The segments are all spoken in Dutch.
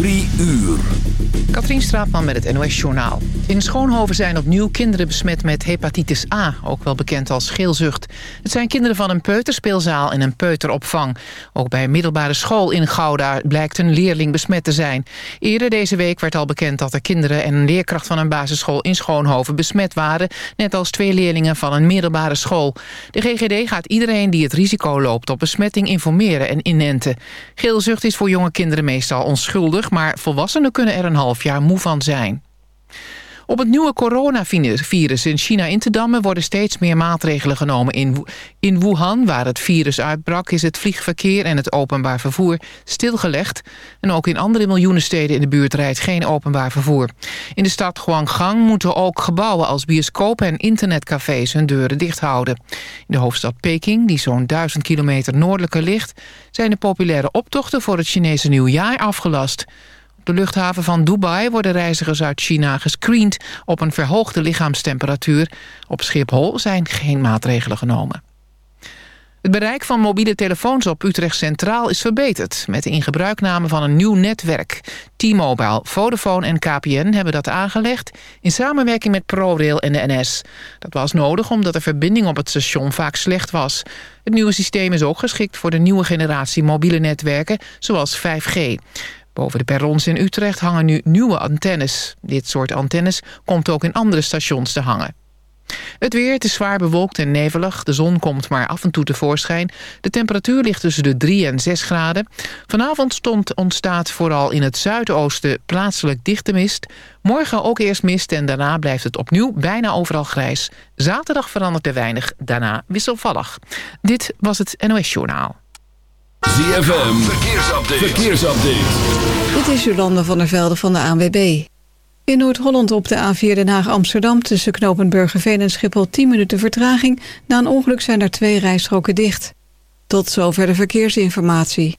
Drie uur. Katrien Straatman met het NOS-journaal. In Schoonhoven zijn opnieuw kinderen besmet met hepatitis A, ook wel bekend als geelzucht. Het zijn kinderen van een peuterspeelzaal en een peuteropvang. Ook bij een middelbare school in Gouda blijkt een leerling besmet te zijn. Eerder deze week werd al bekend dat er kinderen en een leerkracht van een basisschool in Schoonhoven besmet waren, net als twee leerlingen van een middelbare school. De GGD gaat iedereen die het risico loopt op besmetting informeren en inenten. Geelzucht is voor jonge kinderen meestal onschuldig, maar volwassenen kunnen er een half jaar moe van zijn. Op het nieuwe coronavirus in China in te dammen... worden steeds meer maatregelen genomen. In, in Wuhan, waar het virus uitbrak... is het vliegverkeer en het openbaar vervoer stilgelegd. En ook in andere miljoenen steden in de buurt rijdt geen openbaar vervoer. In de stad Guanggang moeten ook gebouwen als bioscopen... en internetcafés hun deuren dicht houden. In de hoofdstad Peking, die zo'n duizend kilometer noordelijker ligt... zijn de populaire optochten voor het Chinese nieuwjaar afgelast... De luchthaven van Dubai worden reizigers uit China gescreend op een verhoogde lichaamstemperatuur. Op Schiphol zijn geen maatregelen genomen. Het bereik van mobiele telefoons op Utrecht Centraal is verbeterd... met de ingebruikname van een nieuw netwerk. T-Mobile, Vodafone en KPN hebben dat aangelegd... in samenwerking met ProRail en de NS. Dat was nodig omdat de verbinding op het station vaak slecht was. Het nieuwe systeem is ook geschikt voor de nieuwe generatie mobiele netwerken... zoals 5G. Boven de perrons in Utrecht hangen nu nieuwe antennes. Dit soort antennes komt ook in andere stations te hangen. Het weer, is zwaar bewolkt en nevelig. De zon komt maar af en toe tevoorschijn. De temperatuur ligt tussen de 3 en 6 graden. Vanavond stond, ontstaat vooral in het zuidoosten plaatselijk dichte mist. Morgen ook eerst mist en daarna blijft het opnieuw bijna overal grijs. Zaterdag verandert er weinig, daarna wisselvallig. Dit was het NOS Journaal. ZFM, verkeersupdate. verkeersupdate. Dit is Jolande van der Velde van de ANWB. In Noord-Holland op de A4 Den Haag-Amsterdam... tussen knopen Burgerveen en Schiphol 10 minuten vertraging. Na een ongeluk zijn er twee rijstroken dicht. Tot zover de verkeersinformatie.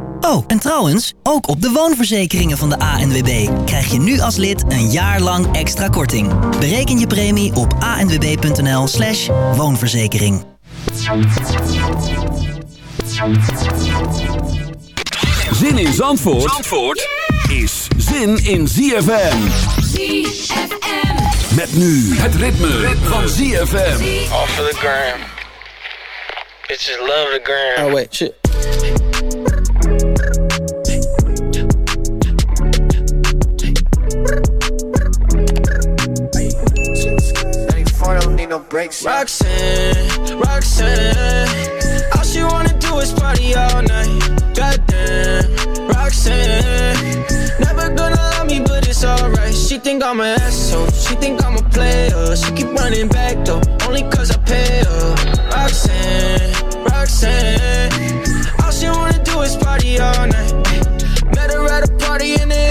Oh, en trouwens, ook op de woonverzekeringen van de ANWB krijg je nu als lid een jaar lang extra korting. Bereken je premie op anwb.nl slash woonverzekering. Zin in Zandvoort, Zandvoort is zin in ZFM. ZFM. Met nu het ritme, van ZFM. Off of the gram. Bitches love the gram. Oh wait, shit. No breaks. Roxanne, Roxanne, all she wanna do is party all night. Goddamn, Roxanne, never gonna love me, but it's alright. She think I'm an asshole, she think I'm a player. She keep running back though, only cause I pay her. Roxanne, Roxanne, all she wanna do is party all night. Met her at a party in the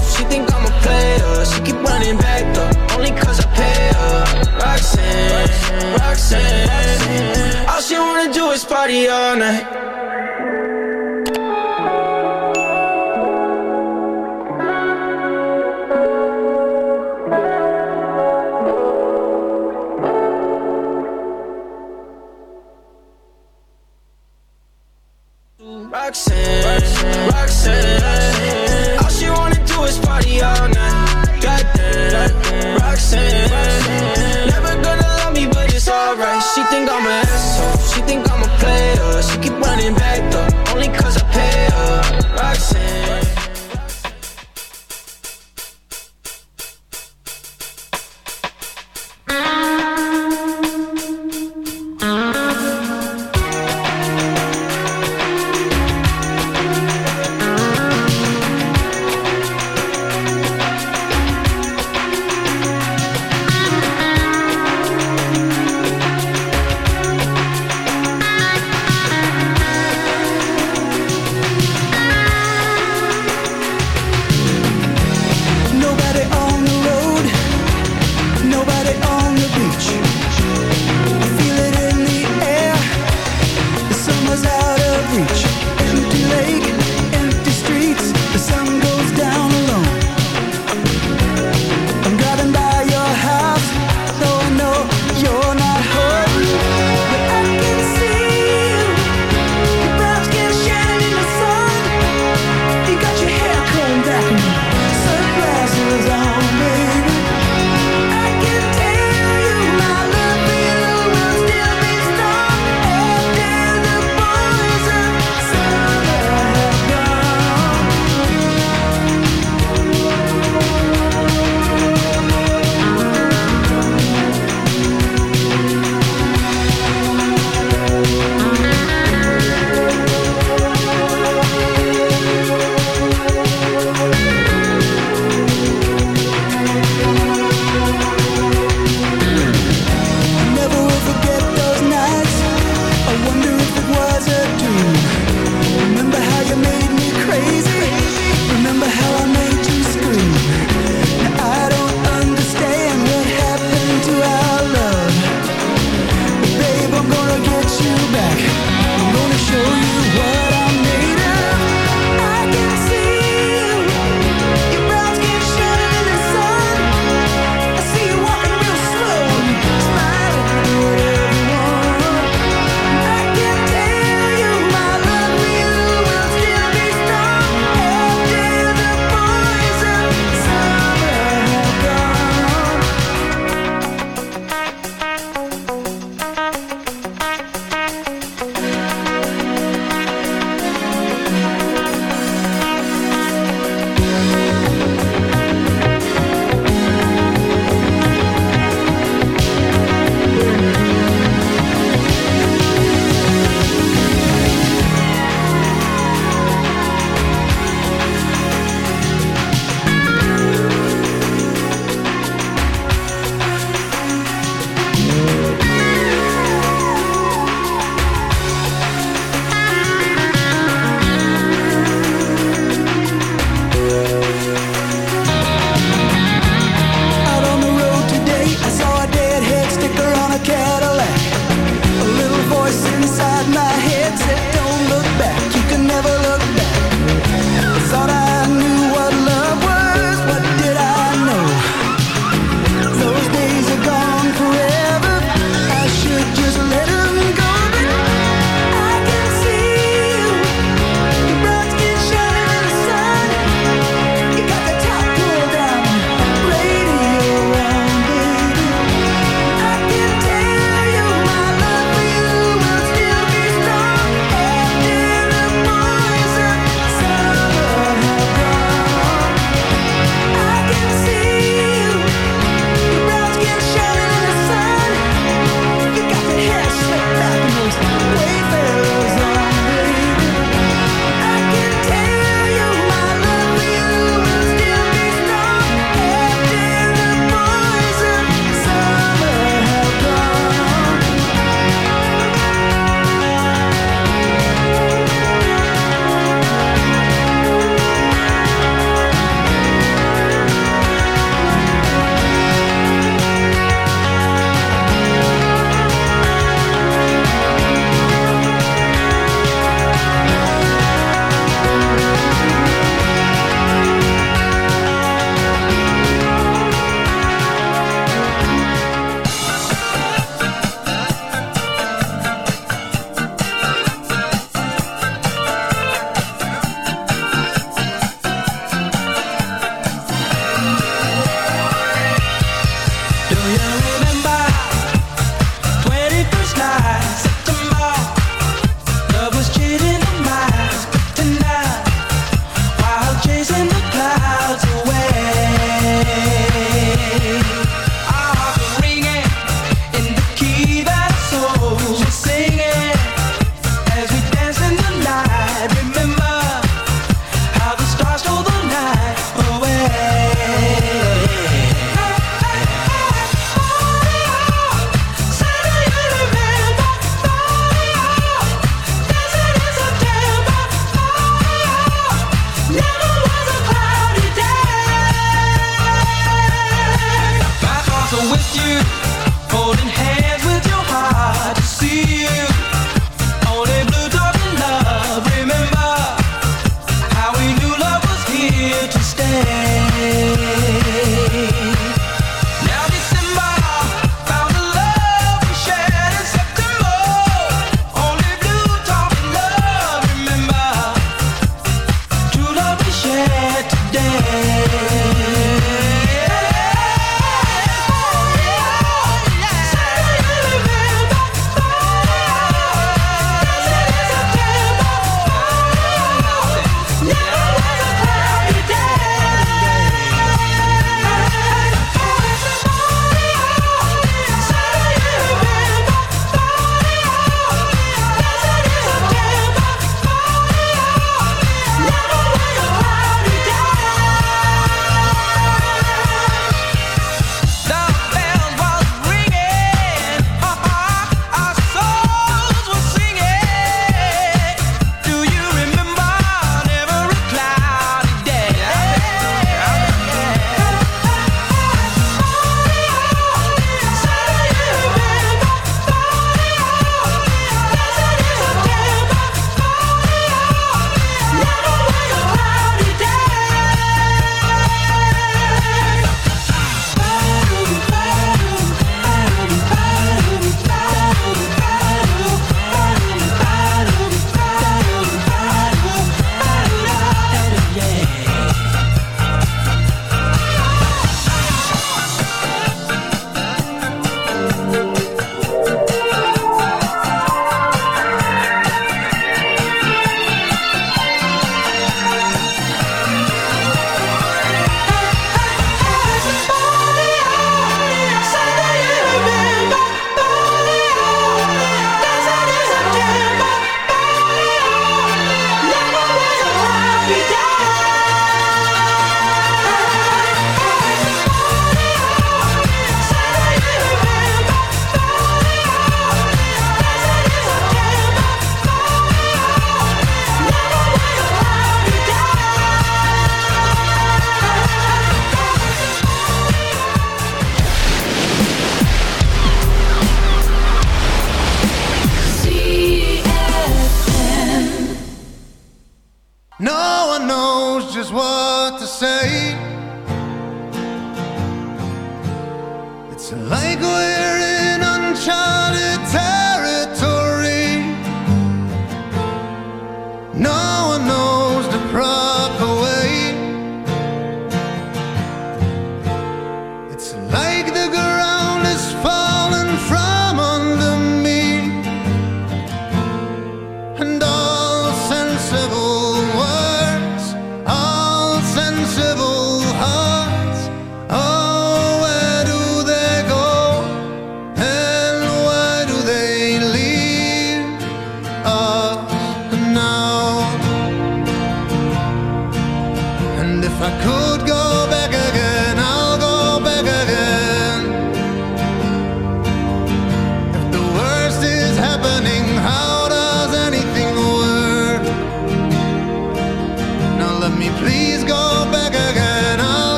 Roxanne, Roxanne. All she wanna do is party all night. Roxanne, Roxanne. All she wanna do is party all night. She think I'm an asshole. She think I'm a player. She keep running back though, only cause I pay her. Roxanne.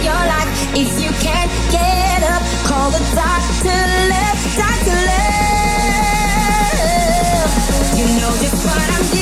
your life. If you can't get up, call the doctor. Left, doctor. Left. You know just what I'm doing.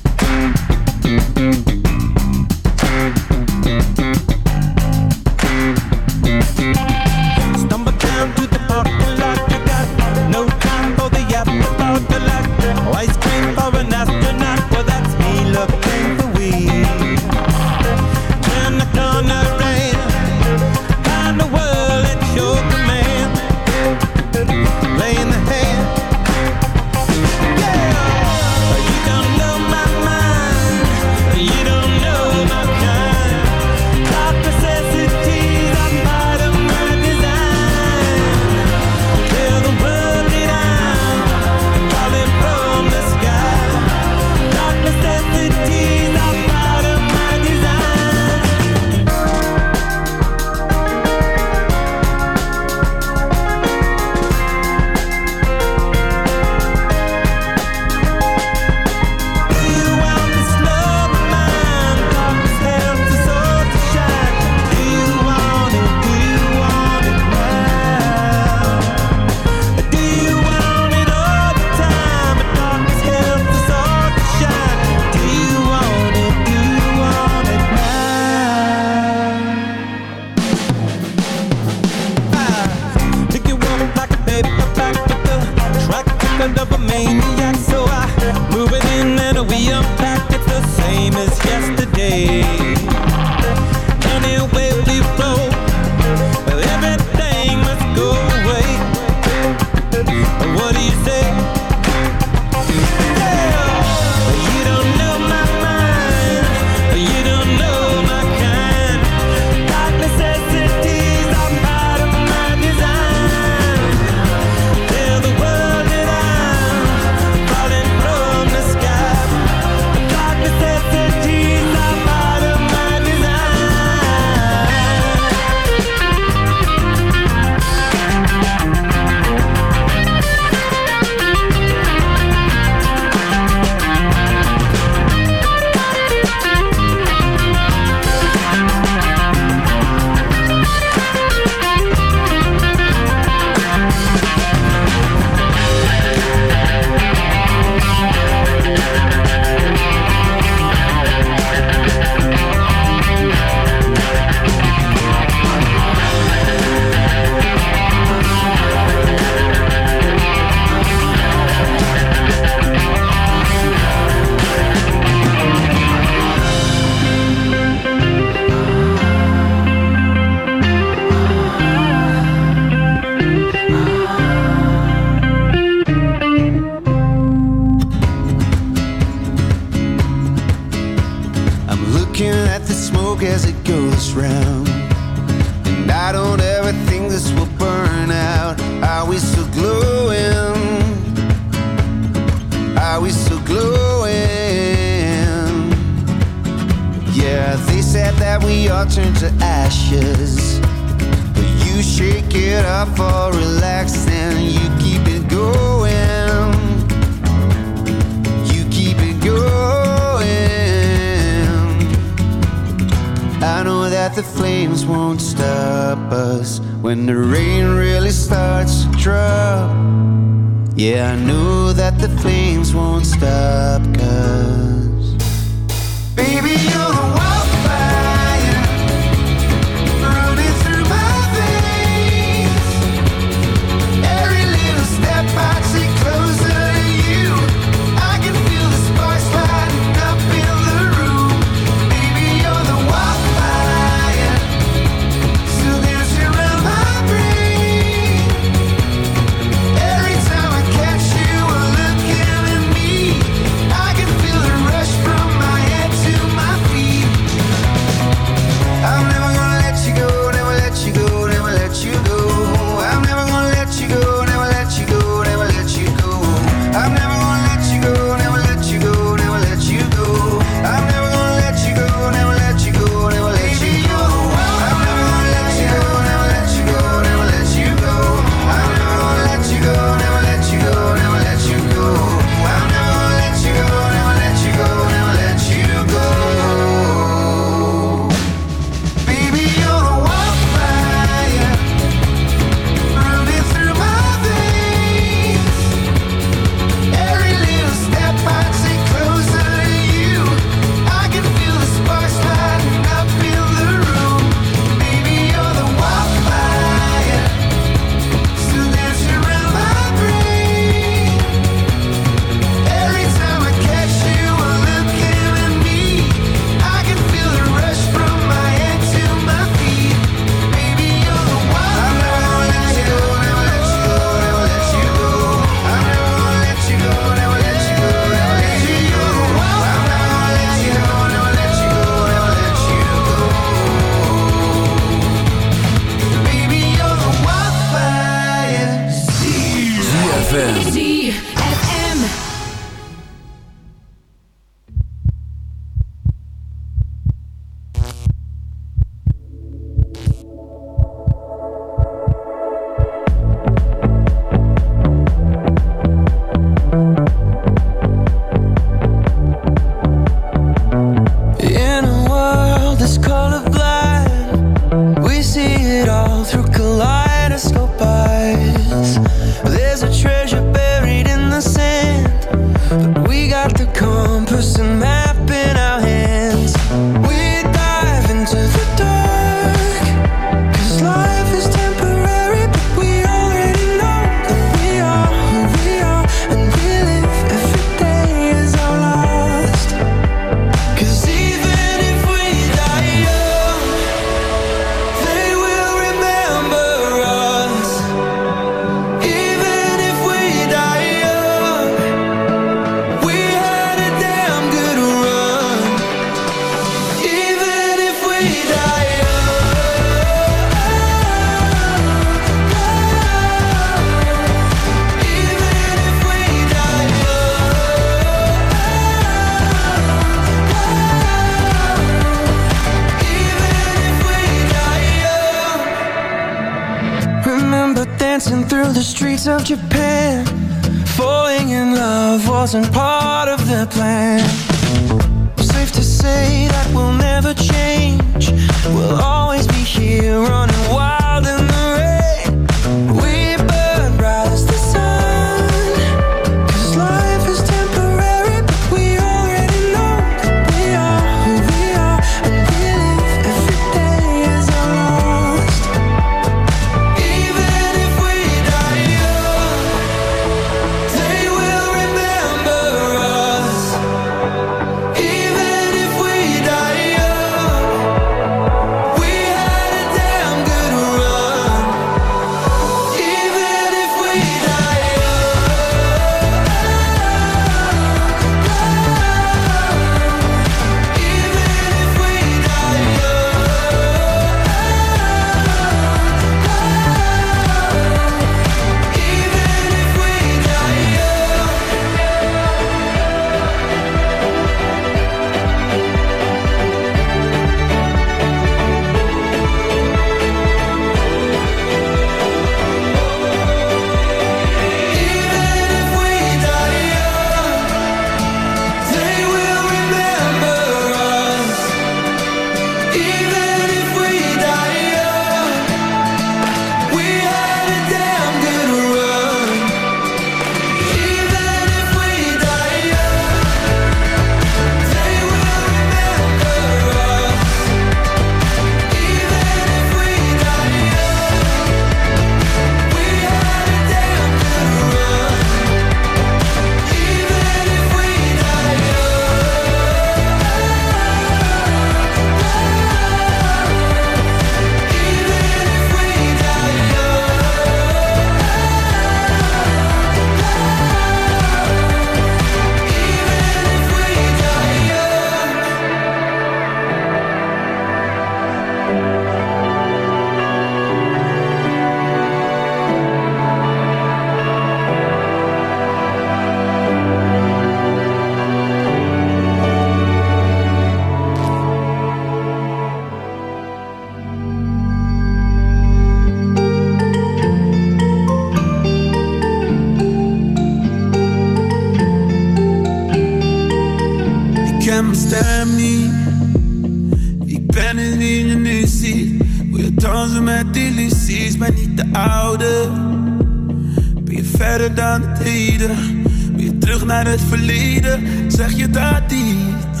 Weer verder dan het heden, weer terug naar het verleden. Zeg je daar iets?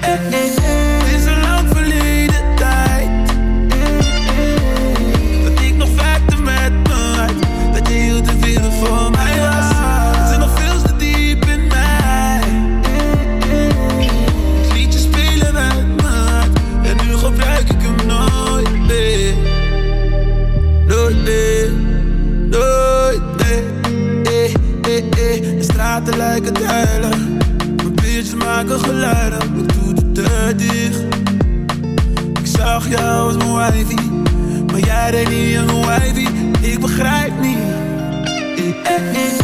Het is een lang verleden. maken geluiden, ik doe de deur dicht. Ik zag jou als mijn wifey, maar jij deed niet als mijn wifey. Ik begrijp niet. Ik, ik.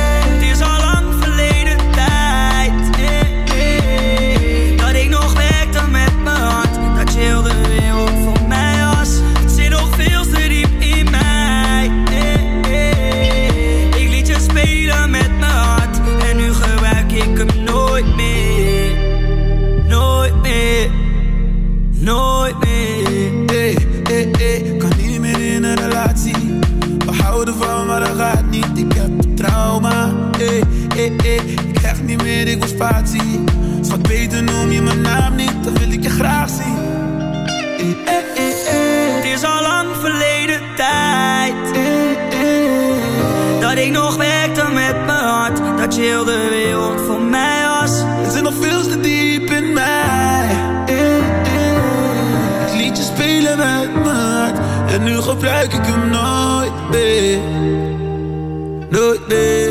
Maar dat gaat niet. Ik heb trauma. Hey, hey, hey, ik krijg niet meer, ik wil spatie. Schat, beter noem je mijn naam niet, dan wil ik je graag zien. Hey, hey, hey, hey. Het is al lang verleden tijd. Dat ik nog werkte met mijn hart. Dat je heel de wereld voor mij was. Het zit nog veel te diep in mij. Ik liet je spelen met mijn hart. En nu gebruik ik hem nooit meer. Nooit meer.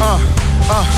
uh, uh.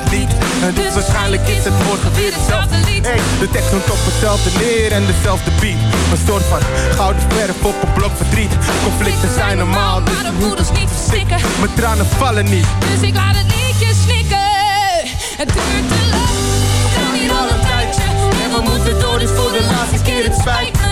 niet. En dus waarschijnlijk is het morgen weer hetzelfde lied. Hey, de tekst noemt op hetzelfde neer en dezelfde beat. Een soort van gouden verf op een blok verdriet. Conflicten zijn normaal, dus Maar de moeders niet verstikken. mijn tranen vallen niet. Dus ik laat het liedje snikken. Het duurt te lang. We staan hier al een tijdje. En we moeten door, dus voor de laatste keer. Het spijt me,